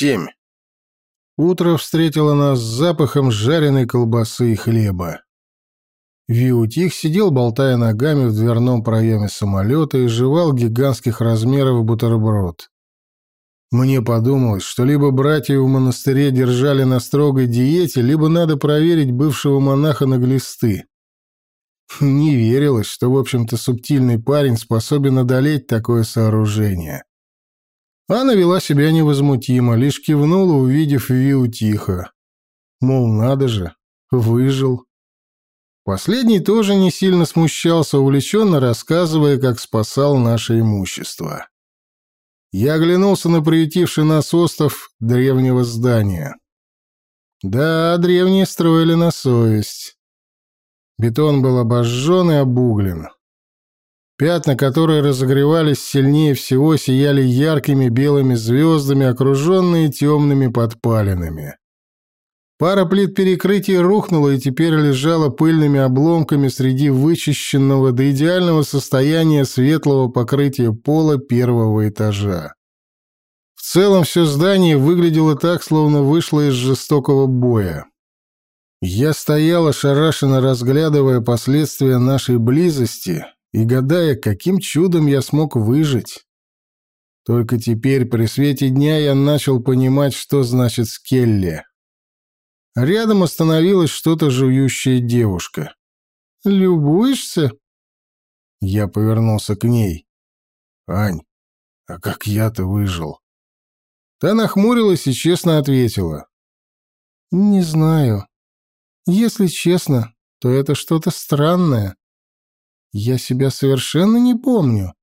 7. Утро встретило нас с запахом жареной колбасы и хлеба. Виутих сидел, болтая ногами в дверном проеме самолета и жевал гигантских размеров бутерброд. Мне подумалось, что либо братья в монастыре держали на строгой диете, либо надо проверить бывшего монаха на глисты. Не верилось, что, в общем-то, субтильный парень способен одолеть такое сооружение. Она вела себя невозмутимо, лишь кивнула, увидев Виу тихо. Мол, надо же, выжил. Последний тоже не сильно смущался, увлеченно рассказывая, как спасал наше имущество. Я оглянулся на приютивший нас остров древнего здания. Да, древние строили на совесть. Бетон был обожжен и обуглен. Пятна, которые разогревались сильнее всего, сияли яркими белыми звездами, окруженные темными подпалинами. Пара плит перекрытия рухнула и теперь лежала пыльными обломками среди вычищенного до идеального состояния светлого покрытия пола первого этажа. В целом все здание выглядело так, словно вышло из жестокого боя. Я стоял ошарашенно разглядывая последствия нашей близости и гадая, каким чудом я смог выжить. Только теперь при свете дня я начал понимать, что значит скелли. Рядом остановилась что-то жующая девушка. «Любуешься?» Я повернулся к ней. «Ань, а как я-то выжил?» Та нахмурилась и честно ответила. «Не знаю. Если честно, то это что-то странное. Я себя совершенно не помню.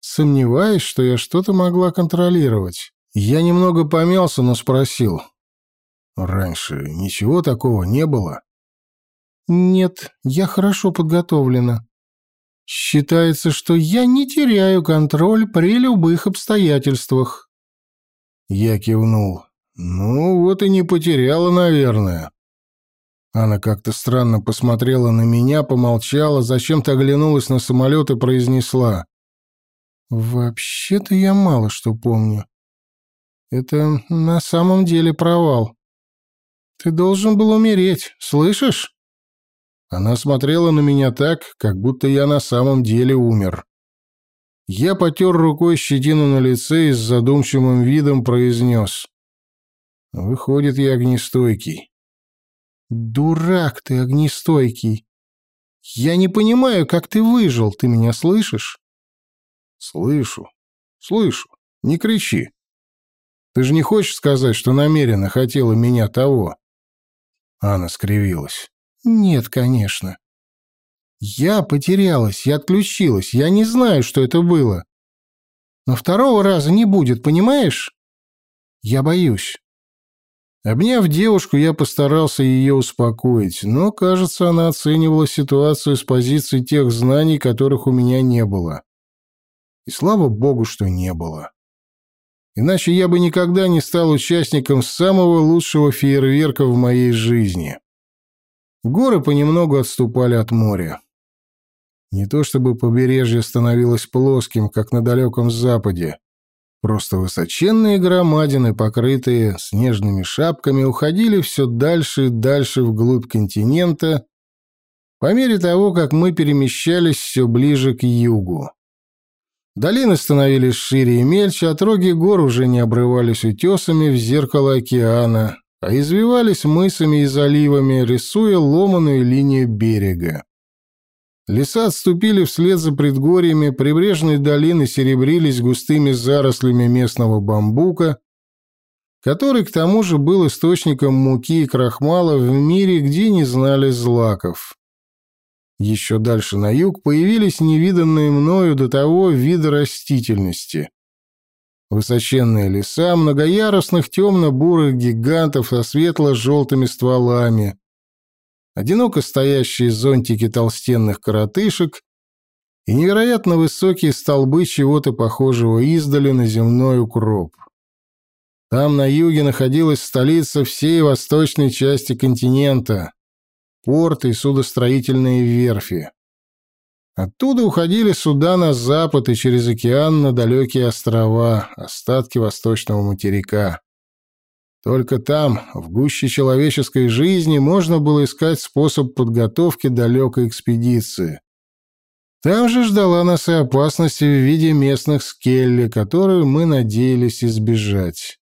Сомневаюсь, что я что-то могла контролировать. Я немного помялся, но спросил. Раньше ничего такого не было? Нет, я хорошо подготовлена. Считается, что я не теряю контроль при любых обстоятельствах. Я кивнул. Ну, вот и не потеряла, наверное. Она как-то странно посмотрела на меня, помолчала, зачем-то оглянулась на самолет и произнесла. «Вообще-то я мало что помню. Это на самом деле провал. Ты должен был умереть, слышишь?» Она смотрела на меня так, как будто я на самом деле умер. Я потер рукой щетину на лице и с задумчивым видом произнес. «Выходит, я огнестойкий». «Дурак ты, огнестойкий! Я не понимаю, как ты выжил, ты меня слышишь?» «Слышу, слышу, не кричи. Ты же не хочешь сказать, что намеренно хотела меня того?» Анна скривилась. «Нет, конечно. Я потерялась, я отключилась, я не знаю, что это было. Но второго раза не будет, понимаешь? Я боюсь. Обняв девушку, я постарался ее успокоить, но, кажется, она оценивала ситуацию с позиции тех знаний, которых у меня не было. И слава богу, что не было. Иначе я бы никогда не стал участником самого лучшего фейерверка в моей жизни. Горы понемногу отступали от моря. Не то чтобы побережье становилось плоским, как на далеком западе, Просто высоченные громадины, покрытые снежными шапками, уходили все дальше и дальше вглубь континента, по мере того, как мы перемещались все ближе к югу. Долины становились шире и мельче, отроги гор уже не обрывались утесами в зеркало океана, а извивались мысами и заливами, рисуя ломаную линию берега. Леса отступили вслед за предгорьями, прибрежные долины серебрились густыми зарослями местного бамбука, который к тому же был источником муки и крахмала в мире, где не знали злаков. Еще дальше на юг появились невиданные мною до того виды растительности. Высоченные леса многоярусных темно-бурых гигантов со светло-желтыми стволами, одиноко стоящие зонтики толстенных коротышек и невероятно высокие столбы чего-то похожего издали на земной укроп. Там на юге находилась столица всей восточной части континента, порты и судостроительные верфи. Оттуда уходили суда на запад и через океан на далекие острова, остатки восточного материка. Только там, в гуще человеческой жизни, можно было искать способ подготовки далекой экспедиции. Там же ждала нас и опасность в виде местных скелли, которую мы надеялись избежать.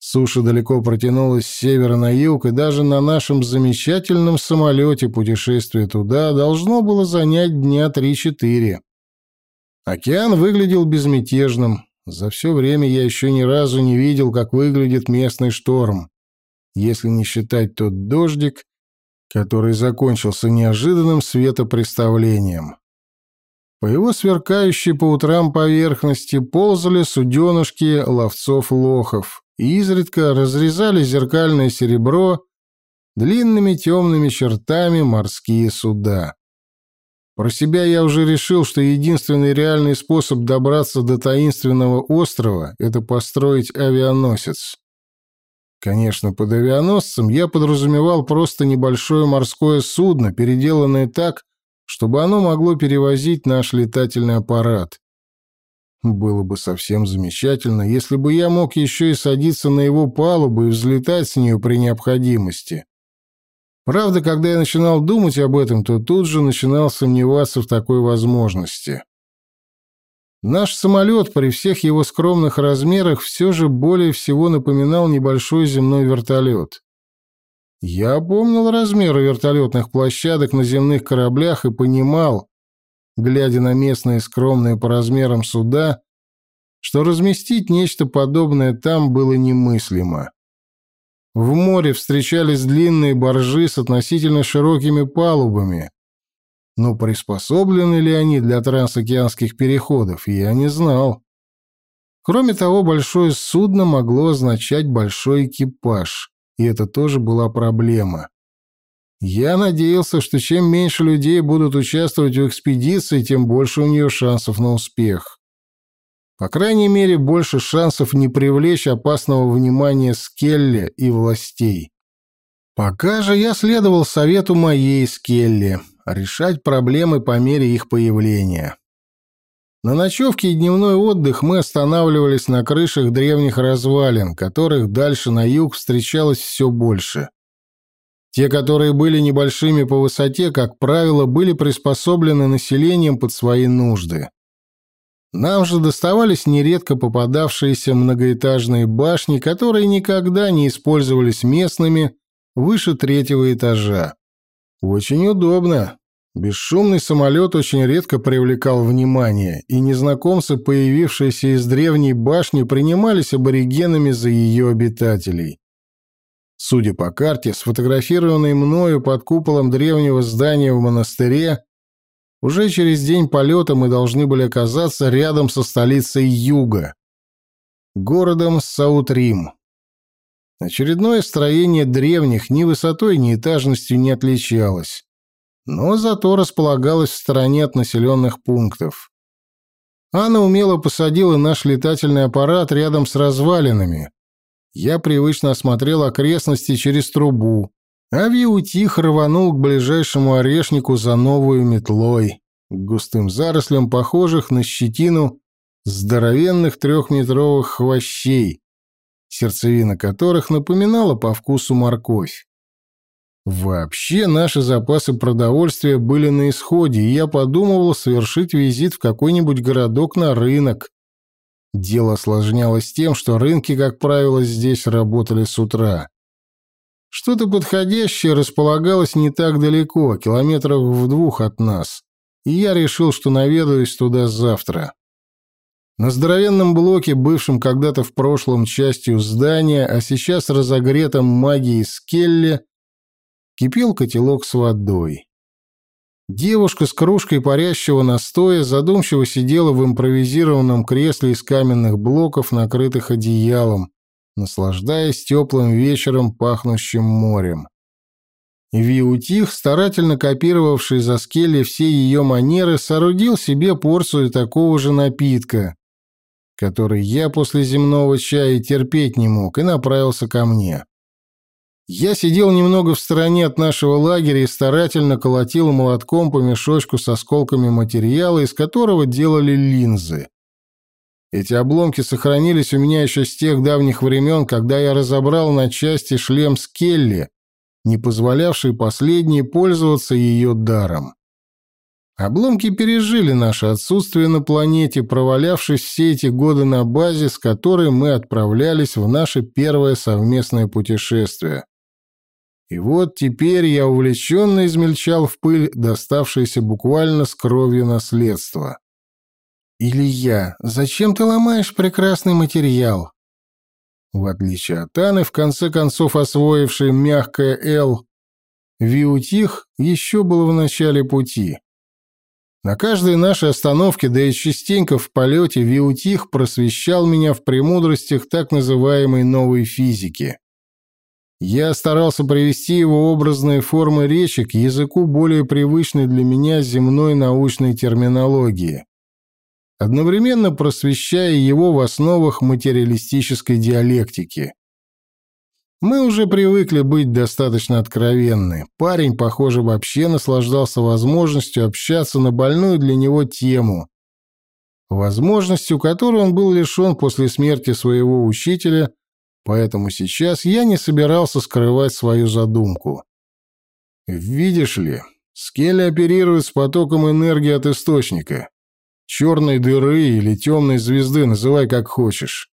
Суша далеко протянулась с севера на юг, и даже на нашем замечательном самолете путешествие туда должно было занять дня три-четыре. Океан выглядел безмятежным. За все время я еще ни разу не видел, как выглядит местный шторм, если не считать тот дождик, который закончился неожиданным светопреставлением. По его сверкающей по утрам поверхности ползали суденышки ловцов-лохов и изредка разрезали зеркальное серебро длинными темными чертами морские суда. Про себя я уже решил, что единственный реальный способ добраться до таинственного острова — это построить авианосец. Конечно, под авианосцем я подразумевал просто небольшое морское судно, переделанное так, чтобы оно могло перевозить наш летательный аппарат. Было бы совсем замечательно, если бы я мог еще и садиться на его палубу и взлетать с нее при необходимости. Правда, когда я начинал думать об этом, то тут же начинал сомневаться в такой возможности. Наш самолет при всех его скромных размерах все же более всего напоминал небольшой земной вертолет. Я помнил размеры вертолетных площадок на земных кораблях и понимал, глядя на местные скромные по размерам суда, что разместить нечто подобное там было немыслимо. В море встречались длинные баржи с относительно широкими палубами, но приспособлены ли они для трансокеанских переходов, я не знал. Кроме того, большое судно могло означать большой экипаж и это тоже была проблема. Я надеялся, что чем меньше людей будут участвовать в экспедиции, тем больше у нее шансов на успех. По крайней мере, больше шансов не привлечь опасного внимания Скелли и властей. Пока же я следовал совету моей Скелли – решать проблемы по мере их появления. На ночевке и дневной отдых мы останавливались на крышах древних развалин, которых дальше на юг встречалось все больше. Те, которые были небольшими по высоте, как правило, были приспособлены населением под свои нужды. Нам же доставались нередко попадавшиеся многоэтажные башни, которые никогда не использовались местными выше третьего этажа. Очень удобно, Бесшумный самолет очень редко привлекал внимание, и незнакомцы, появившиеся из древней башни, принимались аборигенами за ее обитателей. Судя по карте, сфотографированной мною под куполом древнего здания в монастыре, уже через день полета мы должны были оказаться рядом со столицей Юга, городом Саутрим. Очередное строение древних ни высотой, ни этажностью не отличалось но зато располагалась в стороне от населенных пунктов. Анна умело посадила наш летательный аппарат рядом с развалинами. Я привычно осмотрел окрестности через трубу, а Виутих рванул к ближайшему орешнику за новую метлой, к густым зарослям, похожих на щетину здоровенных трехметровых хвощей, сердцевина которых напоминала по вкусу морковь. Вообще наши запасы продовольствия были на исходе, и я подумывал совершить визит в какой-нибудь городок на рынок. Дело осложнялось тем, что рынки, как правило, здесь работали с утра. Что-то подходящее располагалось не так далеко, километров в двух от нас, и я решил, что наведаюсь туда завтра. На здоровенном блоке, бывшем когда-то в прошлом частью здания, а сейчас разогретом магией Скелли, кипел котелок с водой. Девушка с кружкой парящего настоя задумчиво сидела в импровизированном кресле из каменных блоков, накрытых одеялом, наслаждаясь теплым вечером, пахнущим морем. Виутих, старательно копировавший за скелли все ее манеры, соорудил себе порцию такого же напитка, который я после земного чая терпеть не мог, и направился ко мне. Я сидел немного в стороне от нашего лагеря и старательно колотил молотком по мешочку с осколками материала, из которого делали линзы. Эти обломки сохранились у меня еще с тех давних времен, когда я разобрал на части шлем Скелли, не позволявший последней пользоваться ее даром. Обломки пережили наше отсутствие на планете, провалявшись все эти годы на базе, с которой мы отправлялись в наше первое совместное путешествие. И вот теперь я увлеченно измельчал в пыль доставшееся буквально с кровью наследство. «Илья, зачем ты ломаешь прекрасный материал?» В отличие от Анны, в конце концов освоившей мягкое «Л», Виутих еще был в начале пути. На каждой нашей остановке, да и частенько в полете, Виутих просвещал меня в премудростях так называемой новой физики. Я старался привести его образные формы речи к языку более привычной для меня земной научной терминологии, одновременно просвещая его в основах материалистической диалектики. Мы уже привыкли быть достаточно откровенны. Парень, похоже, вообще наслаждался возможностью общаться на больную для него тему, возможностью, которой он был лишен после смерти своего учителя – Поэтому сейчас я не собирался скрывать свою задумку. Видишь ли, Скелли оперирует с потоком энергии от источника. Черной дыры или темной звезды, называй как хочешь.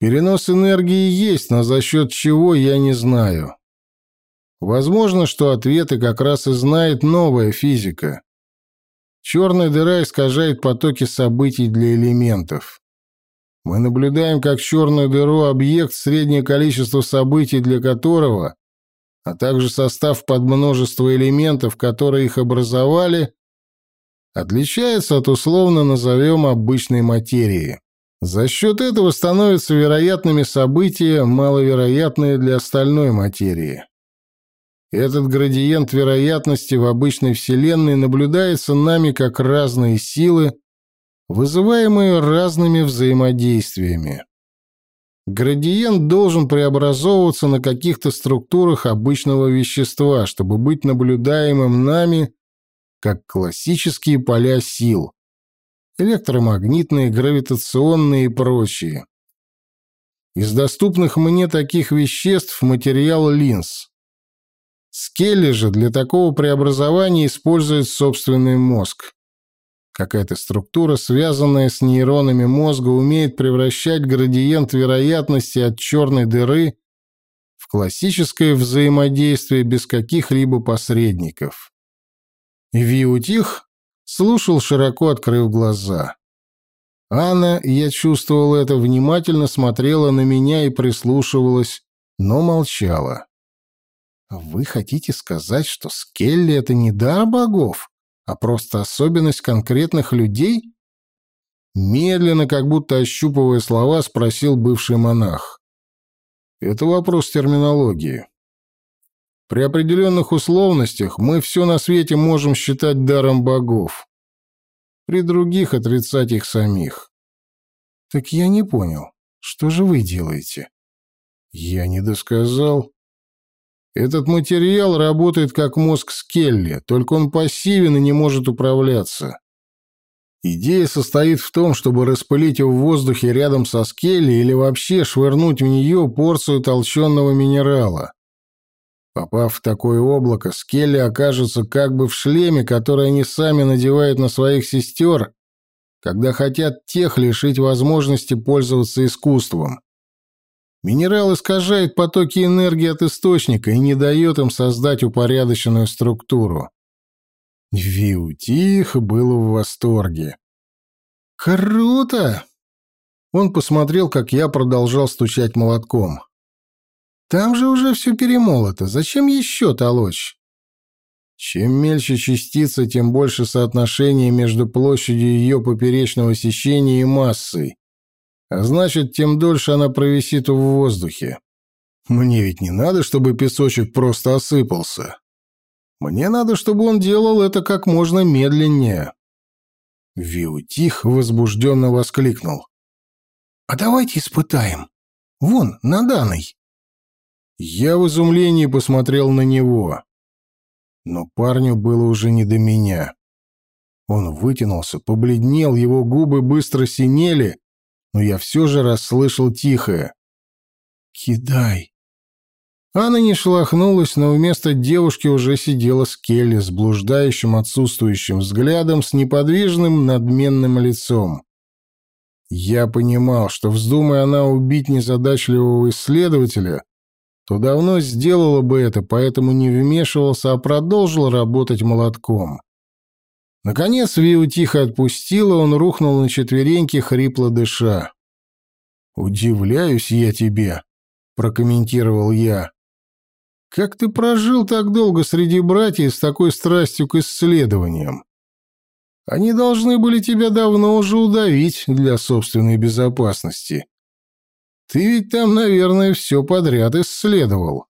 Перенос энергии есть, но за счет чего я не знаю. Возможно, что ответы как раз и знает новая физика. Черная дыра искажает потоки событий для элементов. Мы наблюдаем как черную дыру объект, среднее количество событий для которого, а также состав подмножества элементов, которые их образовали, отличается от условно назовем обычной материи. За счет этого становятся вероятными события, маловероятные для остальной материи. Этот градиент вероятности в обычной Вселенной наблюдается нами как разные силы, вызываемые разными взаимодействиями. Градиент должен преобразовываться на каких-то структурах обычного вещества, чтобы быть наблюдаемым нами как классические поля сил – электромагнитные, гравитационные и прочие. Из доступных мне таких веществ материал линз. Скелли же для такого преобразования использует собственный мозг. Какая-то структура, связанная с нейронами мозга, умеет превращать градиент вероятности от черной дыры в классическое взаимодействие без каких-либо посредников. Виутих слушал, широко открыв глаза. Анна, я чувствовал это, внимательно смотрела на меня и прислушивалась, но молчала. «Вы хотите сказать, что Скелли — это не дар богов?» а просто особенность конкретных людей? Медленно, как будто ощупывая слова, спросил бывший монах. Это вопрос терминологии. При определенных условностях мы все на свете можем считать даром богов. При других отрицать их самих. Так я не понял, что же вы делаете? Я не досказал. Этот материал работает как мозг Скелли, только он пассивен и не может управляться. Идея состоит в том, чтобы распылить его в воздухе рядом со Скелли или вообще швырнуть в нее порцию толченного минерала. Попав в такое облако, Скелли окажется как бы в шлеме, который они сами надевают на своих сестер, когда хотят тех лишить возможности пользоваться искусством. Минерал искажает потоки энергии от источника и не дает им создать упорядоченную структуру. Виутих был в восторге. «Круто!» Он посмотрел, как я продолжал стучать молотком. «Там же уже все перемолото. Зачем еще толочь?» Чем мельче частица, тем больше соотношение между площадью ее поперечного сечения и массой, а значит, тем дольше она провисит в воздухе. Мне ведь не надо, чтобы песочек просто осыпался. Мне надо, чтобы он делал это как можно медленнее. Виутих возбужденно воскликнул. «А давайте испытаем. Вон, на данной». Я в изумлении посмотрел на него. Но парню было уже не до меня. Он вытянулся, побледнел, его губы быстро синели, но я все же расслышал тихое. «Кидай». Анна не шлахнулась, но вместо девушки уже сидела Скелли с блуждающим отсутствующим взглядом с неподвижным надменным лицом. Я понимал, что вздумая она убить незадачливого исследователя, то давно сделала бы это, поэтому не вмешивался, а продолжил работать молотком. Наконец Виу тихо отпустила, он рухнул на четвереньки, хрипло дыша. «Удивляюсь я тебе», — прокомментировал я. «Как ты прожил так долго среди братьев с такой страстью к исследованиям? Они должны были тебя давно уже удавить для собственной безопасности. Ты ведь там, наверное, все подряд исследовал».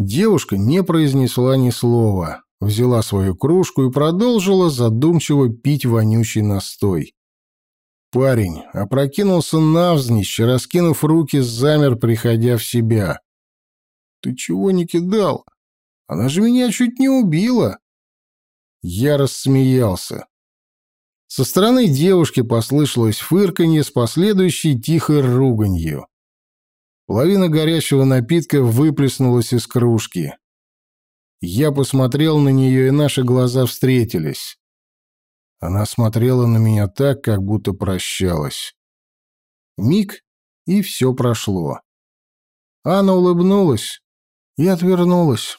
Девушка не произнесла ни слова, взяла свою кружку и продолжила задумчиво пить вонючий настой. Парень опрокинулся навзничь, раскинув руки, замер, приходя в себя. «Ты чего не кидал? Она же меня чуть не убила!» Я рассмеялся. Со стороны девушки послышалось фырканье с последующей тихой руганью. Половина горячего напитка выплеснулась из кружки. Я посмотрел на нее, и наши глаза встретились. Она смотрела на меня так, как будто прощалась. Миг, и все прошло. Анна улыбнулась и отвернулась.